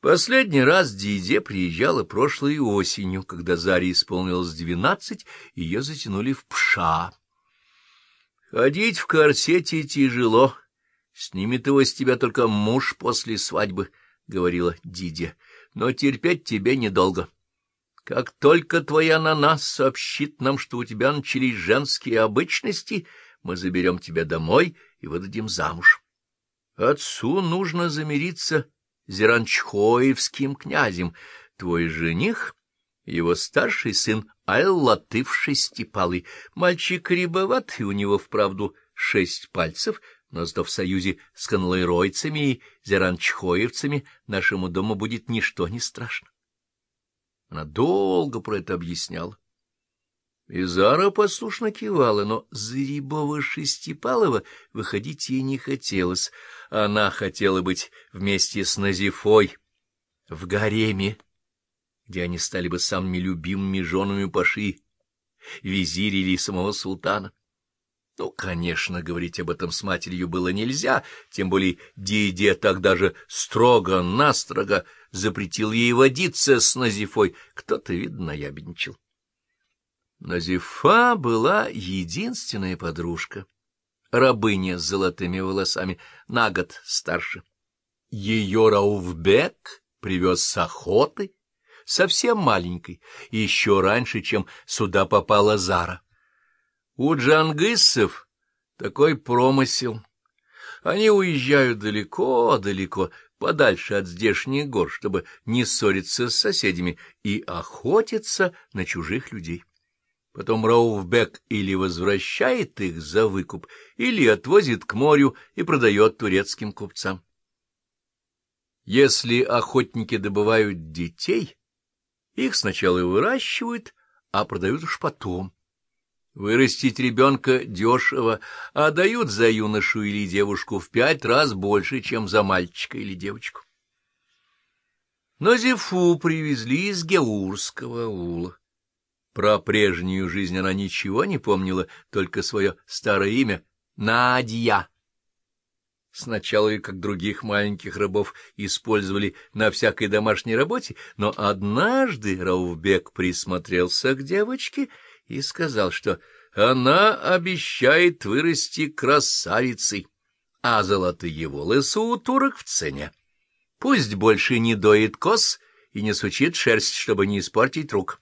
Последний раз Диде приезжала прошлой осенью, когда Заре исполнилось двенадцать, ее затянули в пша. Ходить в корсете тяжело, снимет его с тебя только муж после свадьбы, — говорила Дидя, — но терпеть тебе недолго. Как только твоя нана сообщит нам, что у тебя начались женские обычности, мы заберем тебя домой и выдадим замуж. Отцу нужно замириться Зеранчхоевским князем. Твой жених — его старший сын Айлатыв Шестипалый. Мальчик рябоватый, у него вправду шесть пальцев, но зато в союзе с конлойройцами и зеранчхоевцами нашему дому будет ничто не страшно. Она долго про это объясняла. Изара послушно кивала, но за Рябова-Шестипалова выходить ей не хотелось. Она хотела быть вместе с Назифой в гареме, где они стали бы самыми любимыми женами Паши, визиря или самого султана. Ну, конечно, говорить об этом с матерью было нельзя, тем более Диде так даже строго-настрого запретил ей водиться с Назифой. Кто-то, видно, ябедничал. Назифа была единственная подружка, рабыня с золотыми волосами, на год старше. Ее Рауфбек привез с охоты, совсем маленькой, еще раньше, чем сюда попала Зара. У джангиссов такой промысел. Они уезжают далеко-далеко, подальше от здешних гор, чтобы не ссориться с соседями и охотиться на чужих людей. Потом Рауфбек или возвращает их за выкуп, или отвозит к морю и продает турецким купцам. Если охотники добывают детей, их сначала выращивают, а продают уж потом. Вырастить ребенка дешево, а дают за юношу или девушку в пять раз больше, чем за мальчика или девочку. Но Зефу привезли из Геурского аула. Про прежнюю жизнь она ничего не помнила, только свое старое имя — Надья. Сначала ее, как других маленьких рабов, использовали на всякой домашней работе, но однажды Раувбек присмотрелся к девочке и сказал, что она обещает вырасти красавицей, а золотые волосы у турок в цене. Пусть больше не доит коз и не сучит шерсть, чтобы не испортить рук.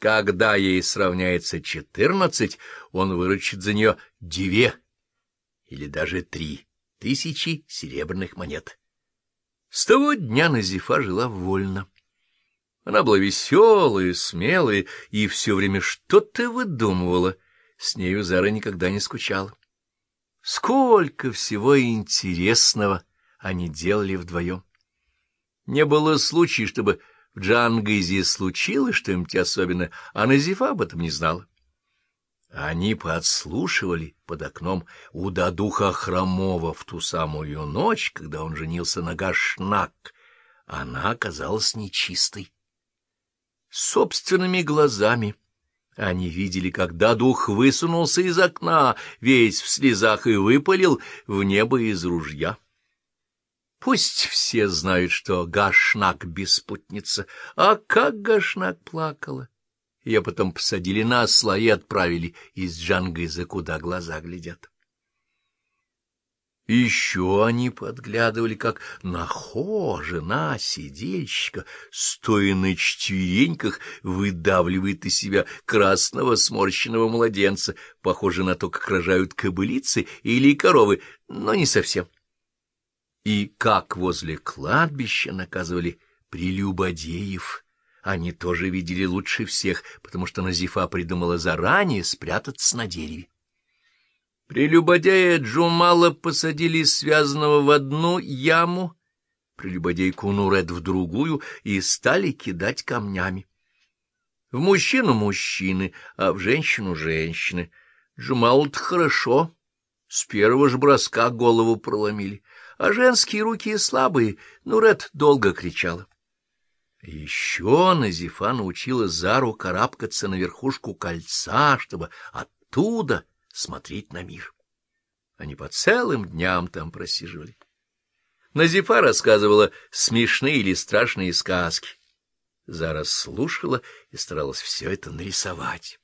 Когда ей сравняется четырнадцать, он выручит за нее две или даже три тысячи серебряных монет. С того дня Назифа жила вольно. Она была веселая, смелая и все время что-то выдумывала. С нею Зара никогда не скучала. Сколько всего интересного они делали вдвоем. Не было случая, чтобы в Джангизе случилось что-нибудь особенное, а Назифа об этом не знала. Они подслушивали под окном у Дадуха Хромова в ту самую ночь, когда он женился на Гашнак. Она оказалась нечистой. Собственными глазами они видели, как Дадух высунулся из окна, весь в слезах, и выпалил в небо из ружья. Пусть все знают, что Гашнак — беспутница, а как Гашнак плакала. Ее потом посадили на осла и отправили из Джангыза, куда глаза глядят. Еще они подглядывали, как нахо, жена, сидельщика, стоя на четвереньках, выдавливает из себя красного сморщенного младенца, похоже на то, как рожают кобылицы или коровы, но не совсем и как возле кладбища наказывали прелюбодеев. Они тоже видели лучше всех, потому что Назифа придумала заранее спрятаться на дереве. Прелюбодея Джумала посадили связанного в одну яму, прелюбодейку Нурет в другую и стали кидать камнями. В мужчину мужчины, а в женщину женщины. Джумал хорошо, с первого же броска голову проломили а женские руки слабые, Нурет долго кричала. Еще Назифа научила Зару карабкаться на верхушку кольца, чтобы оттуда смотреть на мир. Они по целым дням там просиживали. Назифа рассказывала смешные или страшные сказки. Зара слушала и старалась все это нарисовать.